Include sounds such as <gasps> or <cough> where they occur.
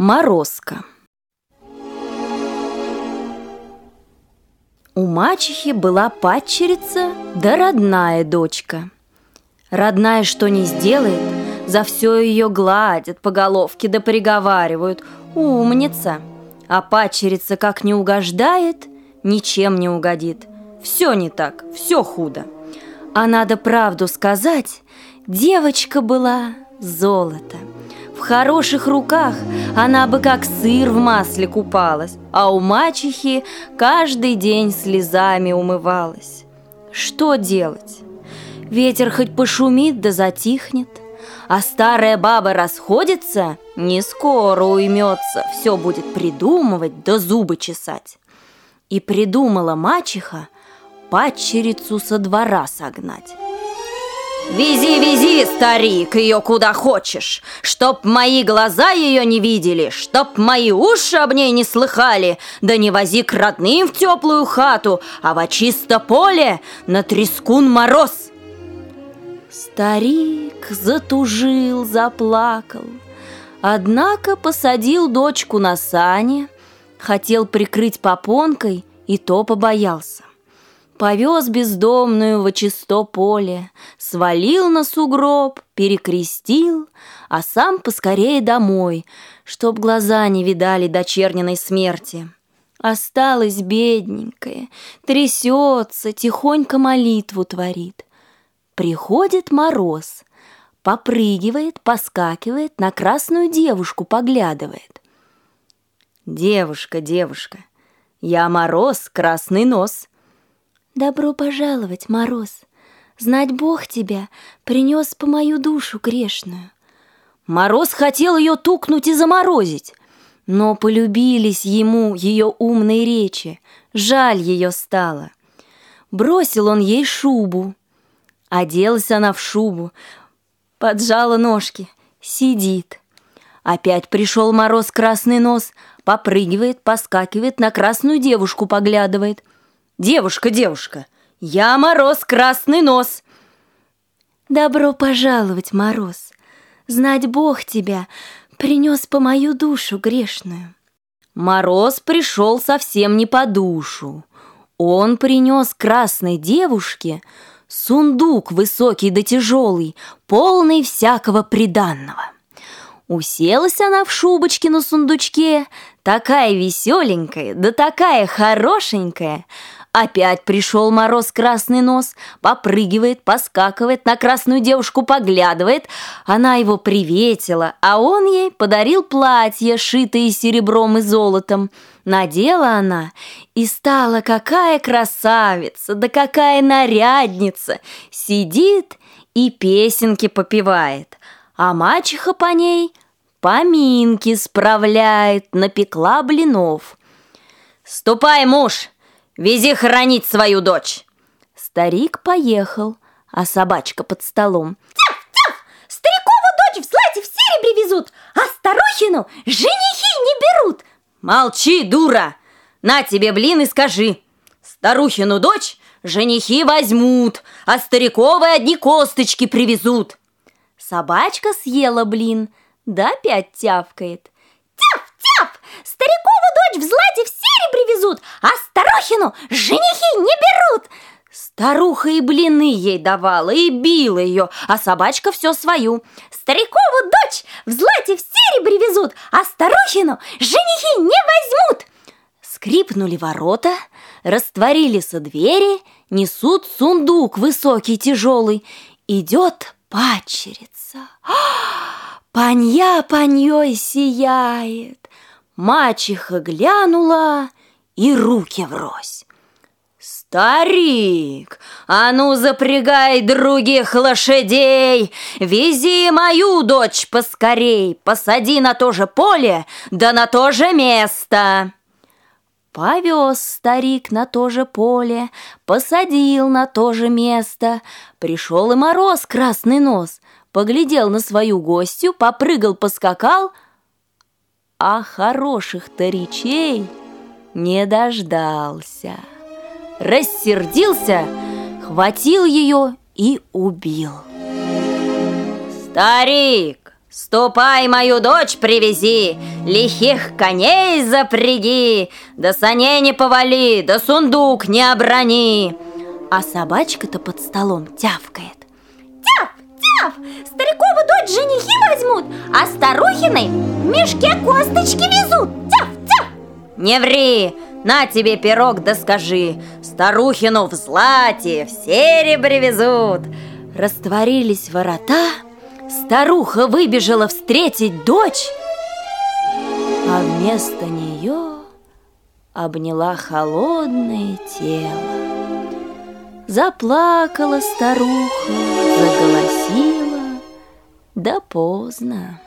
Морозко У мачехи была падчерица да родная дочка. Родная что не сделает, за все ее гладят по головке да приговаривают «умница». А падчерица как не угождает, ничем не угодит. Все не так, все худо. А надо правду сказать, девочка была золото – в хороших руках она бы как сыр в масле купалась, а у мачехи каждый день слезами умывалась. Что делать? Ветер хоть пошумит да затихнет, а старая баба расходится, не скоро уймется, все будет придумывать да зубы чесать. И придумала мачеха падчерицу со двора согнать. Вези, вези, старик, ее куда хочешь, Чтоб мои глаза ее не видели, Чтоб мои уши об ней не слыхали, Да не вози к родным в теплую хату, А во чисто поле на трескун мороз. Старик затужил, заплакал, Однако посадил дочку на сане, Хотел прикрыть попонкой, и то побоялся. Повез бездомную во чисто поле, Свалил на сугроб, перекрестил, А сам поскорее домой, Чтоб глаза не видали дочерниной смерти. Осталась бедненькая, трясется, Тихонько молитву творит. Приходит мороз, попрыгивает, поскакивает, На красную девушку поглядывает. «Девушка, девушка, я мороз, красный нос», Добро пожаловать, Мороз! Знать Бог тебя принес по мою душу грешную. Мороз хотел ее тукнуть и заморозить, но полюбились ему ее умные речи, жаль ее стало. Бросил он ей шубу, оделась она в шубу, поджала ножки, сидит. Опять пришел мороз красный нос, попрыгивает, поскакивает, на красную девушку поглядывает — «Девушка, девушка, я Мороз Красный Нос!» «Добро пожаловать, Мороз! Знать Бог тебя принес по мою душу грешную!» Мороз пришел совсем не по душу. Он принес красной девушке сундук высокий да тяжелый, полный всякого приданного. Уселась она в шубочке на сундучке, такая веселенькая, да такая хорошенькая, Опять пришел мороз красный нос, попрыгивает, поскакивает, на красную девушку поглядывает. Она его приветила, а он ей подарил платье, шитое серебром и золотом. Надела она и стала какая красавица, да какая нарядница. Сидит и песенки попевает, а мачеха по ней поминки справляет, напекла блинов. «Ступай, муж!» Вези хоронить свою дочь!» Старик поехал, а собачка под столом. «Тяф, тяф! Старикову дочь в злате в серебре везут, а старухину женихи не берут!» «Молчи, дура! На тебе блин и скажи! Старухину дочь женихи возьмут, а стариковы одни косточки привезут!» Собачка съела блин, да опять тявкает. «Тяф, тяф! Старикову дочь в злате в серебре везут, Старухину женихи не берут!» Старуха и блины ей давала, и била ее, а собачка все свою. Старикову дочь в злате в серебре везут, а старухину женихи не возьмут. Скрипнули ворота, растворили со двери, несут сундук высокий, тяжелый. Идет падчерица. <gasps> Панья паньей сияет. Мачеха глянула и руки врозь. «Старик, а ну запрягай других лошадей, Вези мою дочь поскорей, Посади на то же поле, да на то же место!» Повез старик на то же поле, Посадил на то же место. Пришел и мороз красный нос, Поглядел на свою гостью, Попрыгал, поскакал, А хороших-то речей не дождался. Рассердился, хватил ее и убил. «Старик, Ступай мою дочь привези, лихих коней запряги, да саней не повали, да сундук не оброни. А собачка-то под столом тявкает. Тяв, тяв, старикову дочь женихи возьмут, а старухиной в мешке косточки везут. Не ври, на тебе пирог да скажи, старухину в злате, в серебре везут. Растворились ворота, старуха выбежала встретить дочь, а вместо нее обняла холодное тело. Заплакала старуха, заголосила, да поздно.